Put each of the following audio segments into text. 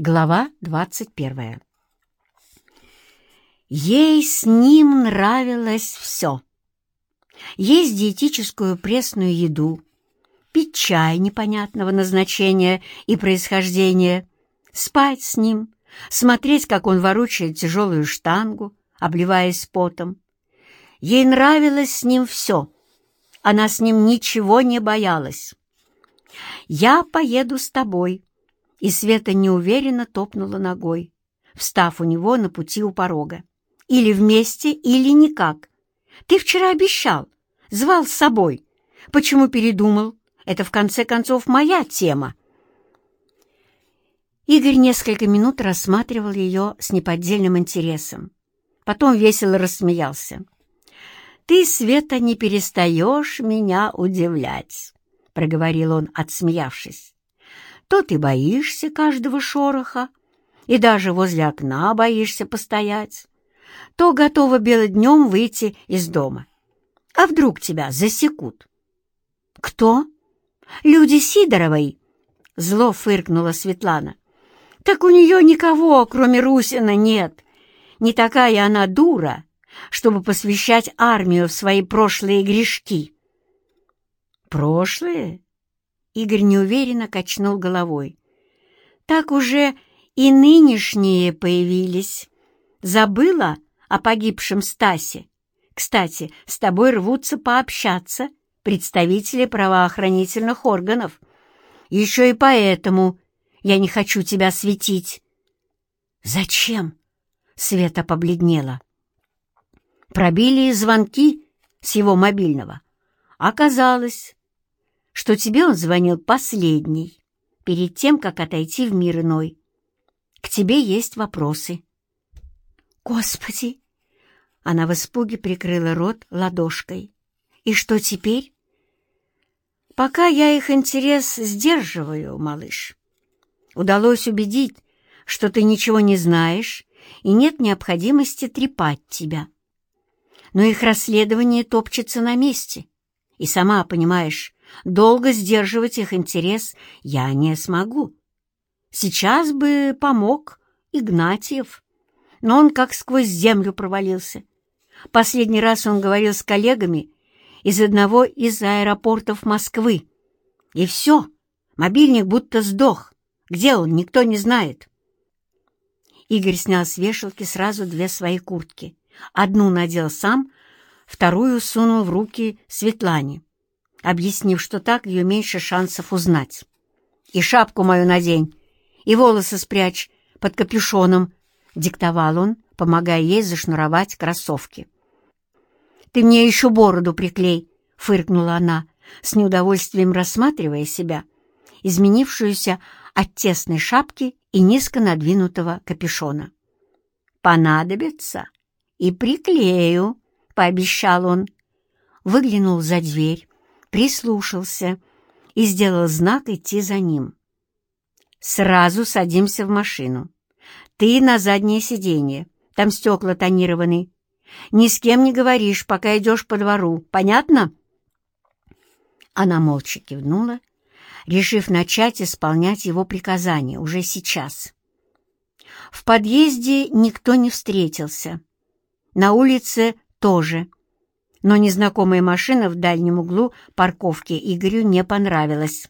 Глава двадцать первая. Ей с ним нравилось все. Есть диетическую пресную еду, пить чай непонятного назначения и происхождения, спать с ним, смотреть, как он ворочает тяжелую штангу, обливаясь потом. Ей нравилось с ним все. Она с ним ничего не боялась. «Я поеду с тобой», и Света неуверенно топнула ногой, встав у него на пути у порога. «Или вместе, или никак. Ты вчера обещал, звал с собой. Почему передумал? Это, в конце концов, моя тема». Игорь несколько минут рассматривал ее с неподдельным интересом. Потом весело рассмеялся. «Ты, Света, не перестаешь меня удивлять», — проговорил он, отсмеявшись. То ты боишься каждого шороха и даже возле окна боишься постоять, то готова белым днем выйти из дома. А вдруг тебя засекут? Кто? Люди Сидоровой? Зло фыркнула Светлана. Так у нее никого, кроме Русина, нет. Не такая она дура, чтобы посвящать армию в свои прошлые грешки. Прошлые? Игорь неуверенно качнул головой. «Так уже и нынешние появились. Забыла о погибшем Стасе? Кстати, с тобой рвутся пообщаться представители правоохранительных органов. Еще и поэтому я не хочу тебя светить». «Зачем?» — Света побледнела. Пробили звонки с его мобильного. Оказалось, что тебе он звонил последний, перед тем, как отойти в мир иной. К тебе есть вопросы. Господи! Она в испуге прикрыла рот ладошкой. И что теперь? Пока я их интерес сдерживаю, малыш. Удалось убедить, что ты ничего не знаешь и нет необходимости трепать тебя. Но их расследование топчется на месте. И сама понимаешь, Долго сдерживать их интерес я не смогу. Сейчас бы помог Игнатьев, но он как сквозь землю провалился. Последний раз он говорил с коллегами из одного из аэропортов Москвы. И все, мобильник будто сдох. Где он, никто не знает. Игорь снял с вешалки сразу две свои куртки. Одну надел сам, вторую сунул в руки Светлане объяснив, что так ее меньше шансов узнать. «И шапку мою надень, и волосы спрячь под капюшоном», — диктовал он, помогая ей зашнуровать кроссовки. «Ты мне еще бороду приклей», — фыркнула она, с неудовольствием рассматривая себя, изменившуюся от тесной шапки и низко надвинутого капюшона. «Понадобится и приклею», — пообещал он. Выглянул за дверь, прислушался и сделал знак идти за ним. «Сразу садимся в машину. Ты на заднее сиденье, там стекла тонированы. Ни с кем не говоришь, пока идешь по двору, понятно?» Она молча кивнула, решив начать исполнять его приказания уже сейчас. В подъезде никто не встретился. На улице тоже но незнакомая машина в дальнем углу парковки Игорю не понравилась.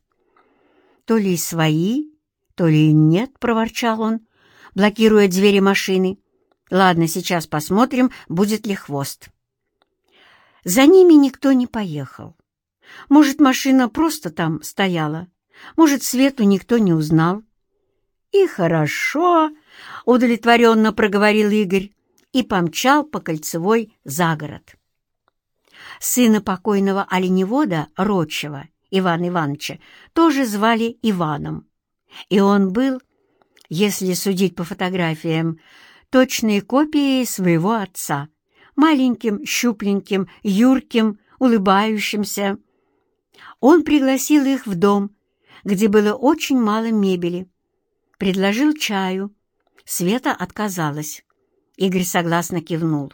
«То ли свои, то ли нет», — проворчал он, блокируя двери машины. «Ладно, сейчас посмотрим, будет ли хвост». За ними никто не поехал. Может, машина просто там стояла, может, Свету никто не узнал. «И хорошо», — удовлетворенно проговорил Игорь и помчал по кольцевой за город сына покойного оленевода Рочева, Ивана Ивановича, тоже звали Иваном. И он был, если судить по фотографиям, точной копией своего отца, маленьким, щупленьким, юрким, улыбающимся. Он пригласил их в дом, где было очень мало мебели. Предложил чаю. Света отказалась. Игорь согласно кивнул.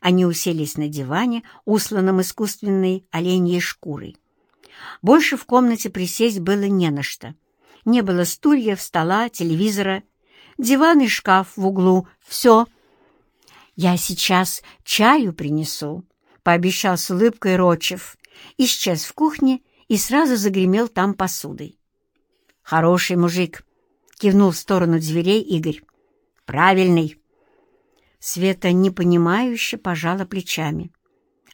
Они уселись на диване, усланном искусственной оленьей шкурой. Больше в комнате присесть было не на что. Не было стульев, стола, телевизора, диван и шкаф в углу. Все. «Я сейчас чаю принесу», — пообещал с улыбкой Рочев. Исчез в кухне и сразу загремел там посудой. «Хороший мужик», — кивнул в сторону дверей Игорь. «Правильный». Света непонимающе пожала плечами.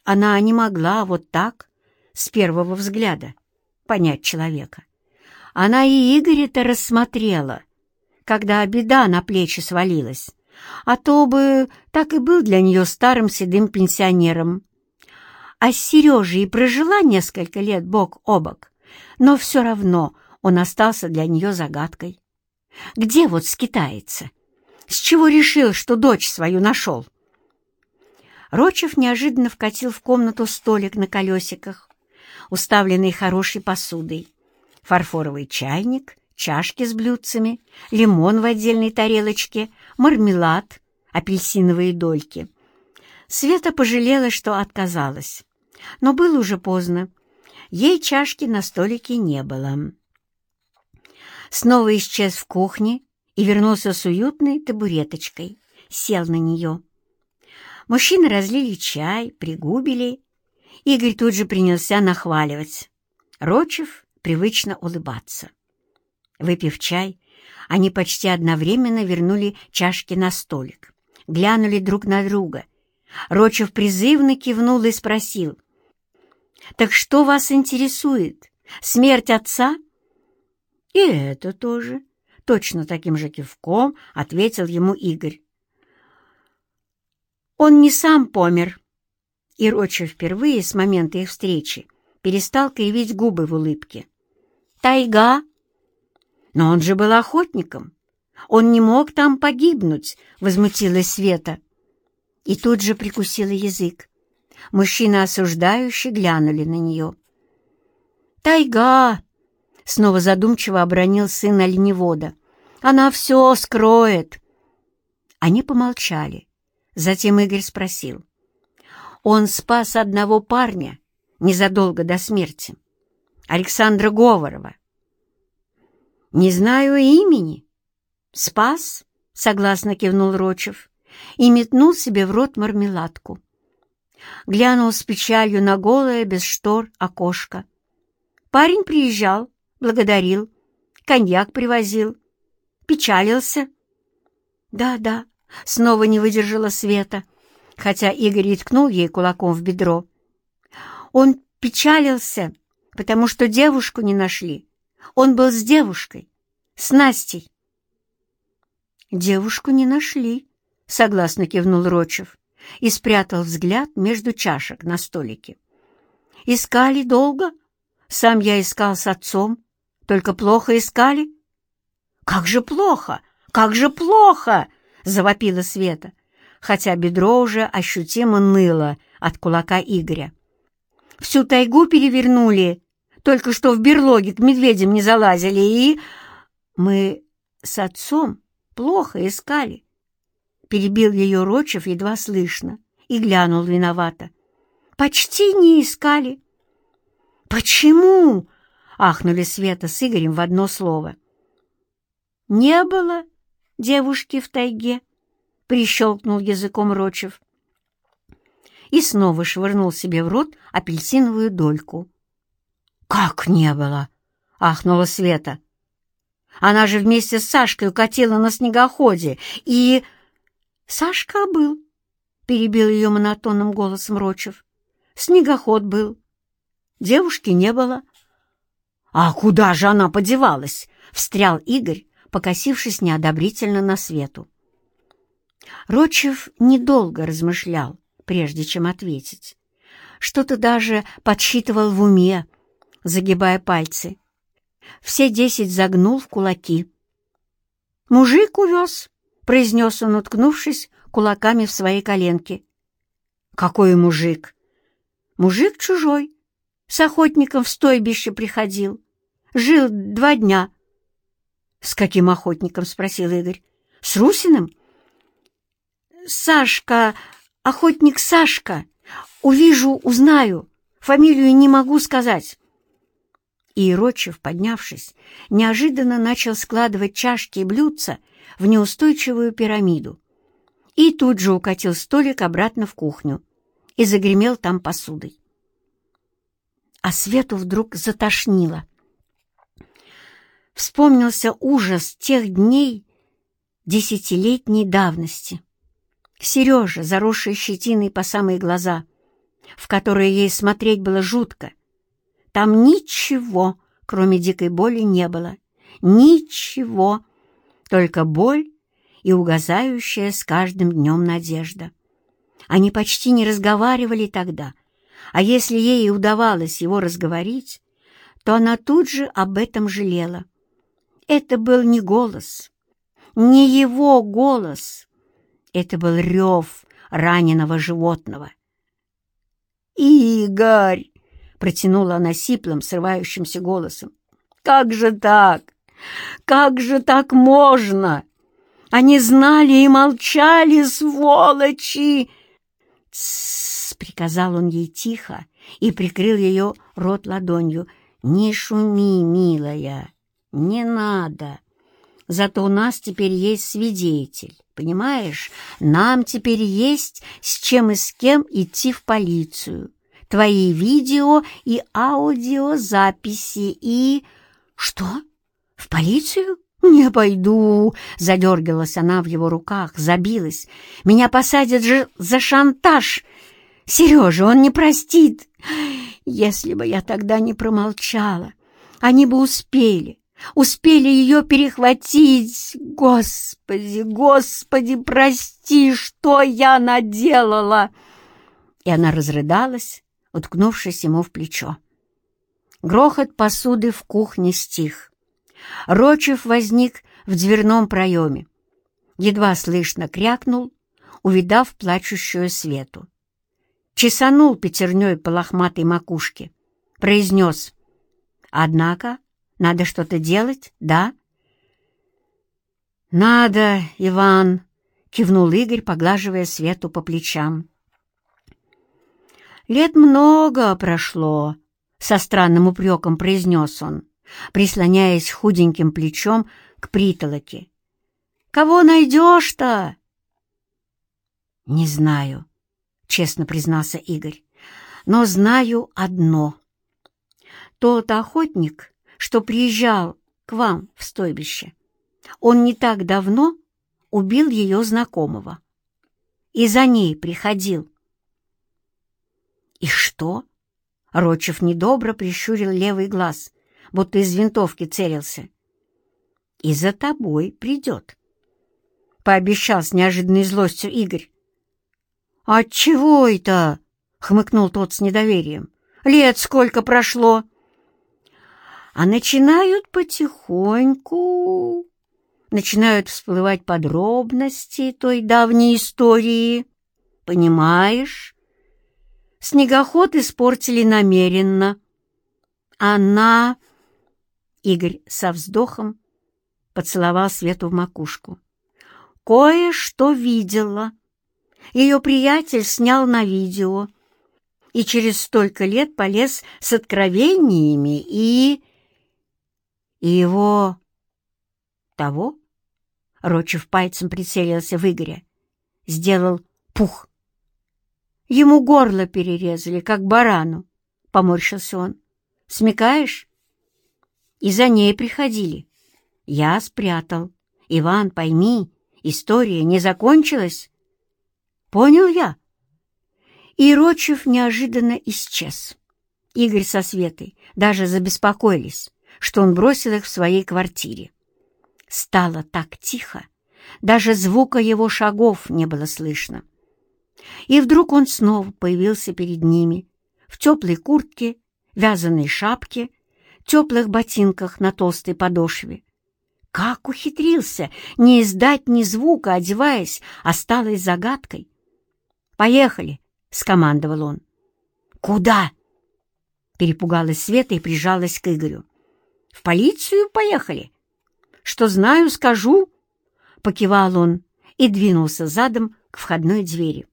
Она не могла вот так, с первого взгляда, понять человека. Она и Игоря-то рассмотрела, когда беда на плечи свалилась, а то бы так и был для нее старым седым пенсионером. А с Сережей и прожила несколько лет бок о бок, но все равно он остался для нее загадкой. Где вот скитается? С чего решил, что дочь свою нашел? Рочев неожиданно вкатил в комнату столик на колесиках, уставленный хорошей посудой, фарфоровый чайник, чашки с блюдцами, лимон в отдельной тарелочке, мармелад, апельсиновые дольки. Света пожалела, что отказалась, но было уже поздно. Ей чашки на столике не было. Снова исчез в кухне и вернулся с уютной табуреточкой, сел на нее. Мужчины разлили чай, пригубили. Игорь тут же принялся нахваливать. Рочев привычно улыбаться. Выпив чай, они почти одновременно вернули чашки на столик, глянули друг на друга. Рочев призывно кивнул и спросил. «Так что вас интересует? Смерть отца?» «И это тоже», — точно таким же кивком ответил ему Игорь. «Он не сам помер». И Рочев впервые с момента их встречи перестал кривить губы в улыбке. «Тайга!» «Но он же был охотником. Он не мог там погибнуть», — возмутилась Света. И тут же прикусила язык. Мужчины осуждающе глянули на нее. «Тайга!» — снова задумчиво обронил сын оленевода. «Она все скроет!» Они помолчали. Затем Игорь спросил. «Он спас одного парня незадолго до смерти, Александра Говорова. «Не знаю имени». «Спас?» — согласно кивнул Рочев и метнул себе в рот мармеладку. Глянул с печалью на голое, без штор, окошко. Парень приезжал, благодарил, коньяк привозил, печалился. «Да-да», — снова не выдержала Света, хотя Игорь и ткнул ей кулаком в бедро. «Он печалился, потому что девушку не нашли, он был с девушкой, с Настей. «Девушку не нашли», — согласно кивнул Рочев и спрятал взгляд между чашек на столике. «Искали долго? Сам я искал с отцом. Только плохо искали?» «Как же плохо! Как же плохо!» — завопила Света, хотя бедро уже ощутимо ныло от кулака Игоря. «Всю тайгу перевернули, только что в берлоге к медведям не залазили, и... Мы с отцом плохо искали. Перебил ее Рочев едва слышно и глянул виновато. Почти не искали. Почему? Ахнули Света с Игорем в одно слово. Не было девушки в тайге, прищелкнул языком Рочев и снова швырнул себе в рот апельсиновую дольку. «Как не было?» — ахнула Света. «Она же вместе с Сашкой укатила на снегоходе, и...» «Сашка был», — перебил ее монотонным голосом Рочев. «Снегоход был. Девушки не было». «А куда же она подевалась?» — встрял Игорь, покосившись неодобрительно на Свету. Рочев недолго размышлял, прежде чем ответить. Что-то даже подсчитывал в уме, загибая пальцы. Все десять загнул в кулаки. «Мужик увез», — произнес он, уткнувшись кулаками в свои коленки. «Какой мужик?» «Мужик чужой. С охотником в стойбище приходил. Жил два дня». «С каким охотником?» — спросил Игорь. «С Русиным?» «Сашка, охотник Сашка. Увижу, узнаю. Фамилию не могу сказать». И Ирочев, поднявшись, неожиданно начал складывать чашки и блюдца в неустойчивую пирамиду. И тут же укатил столик обратно в кухню и загремел там посудой. А Свету вдруг затошнило. Вспомнился ужас тех дней десятилетней давности. Сережа, заросший щетиной по самые глаза, в которые ей смотреть было жутко. Там ничего, кроме дикой боли, не было. Ничего, только боль и угасающая с каждым днем надежда. Они почти не разговаривали тогда, а если ей удавалось его разговорить, то она тут же об этом жалела. Это был не голос, не его голос, это был рев раненого животного. «Игорь!» — протянула она сиплым, срывающимся голосом. «Как же так? Как же так можно? Они знали и молчали, сволочи!» «Тссс!» — приказал он ей тихо и прикрыл ее рот ладонью. «Не шуми, милая, не надо. Зато у нас теперь есть свидетель, понимаешь? Нам теперь есть с чем и с кем идти в полицию. Твои видео и аудиозаписи и... Что? В полицию? «Не пойду!» — задергалась она в его руках, забилась. «Меня посадят же за шантаж! Сережа, он не простит! Если бы я тогда не промолчала, они бы успели, успели ее перехватить. Господи, Господи, прости, что я наделала!» И она разрыдалась, уткнувшись ему в плечо. Грохот посуды в кухне стих. Рочев возник в дверном проеме. Едва слышно крякнул, увидав плачущую свету. Чесанул пятерней по лохматой макушке. Произнес. «Однако надо что-то делать, да?» «Надо, Иван», — кивнул Игорь, поглаживая Свету по плечам. «Лет много прошло», — со странным упреком произнес он, прислоняясь худеньким плечом к притолоке. «Кого найдешь-то?» «Не знаю», — честно признался Игорь, — «но знаю одно. Тот охотник, что приезжал к вам в стойбище. Он не так давно убил ее знакомого. И за ней приходил. «И что?» Рочев недобро прищурил левый глаз, будто из винтовки целился. «И за тобой придет», — пообещал с неожиданной злостью Игорь. «Отчего это?» — хмыкнул тот с недоверием. «Лет сколько прошло?» А начинают потихоньку, начинают всплывать подробности той давней истории. Понимаешь? Снегоход испортили намеренно. Она... Игорь со вздохом поцеловал Свету в макушку. Кое-что видела. Ее приятель снял на видео и через столько лет полез с откровениями и и его... того? Рочев пальцем прицелился в Игоря. Сделал пух. Ему горло перерезали, как барану, — поморщился он. Смекаешь? И за ней приходили. Я спрятал. Иван, пойми, история не закончилась. Понял я? И Рочев неожиданно исчез. Игорь со Светой даже забеспокоились что он бросил их в своей квартире. Стало так тихо, даже звука его шагов не было слышно. И вдруг он снова появился перед ними, в теплой куртке, вязаной шапке, теплых ботинках на толстой подошве. Как ухитрился не издать ни звука, одеваясь, осталось загадкой. «Поехали!» — скомандовал он. «Куда?» — перепугалась Света и прижалась к Игорю. В полицию поехали? Что знаю, скажу. Покивал он и двинулся задом к входной двери.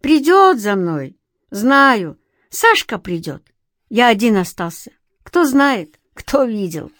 Придет за мной. Знаю. Сашка придет. Я один остался. Кто знает, кто видел.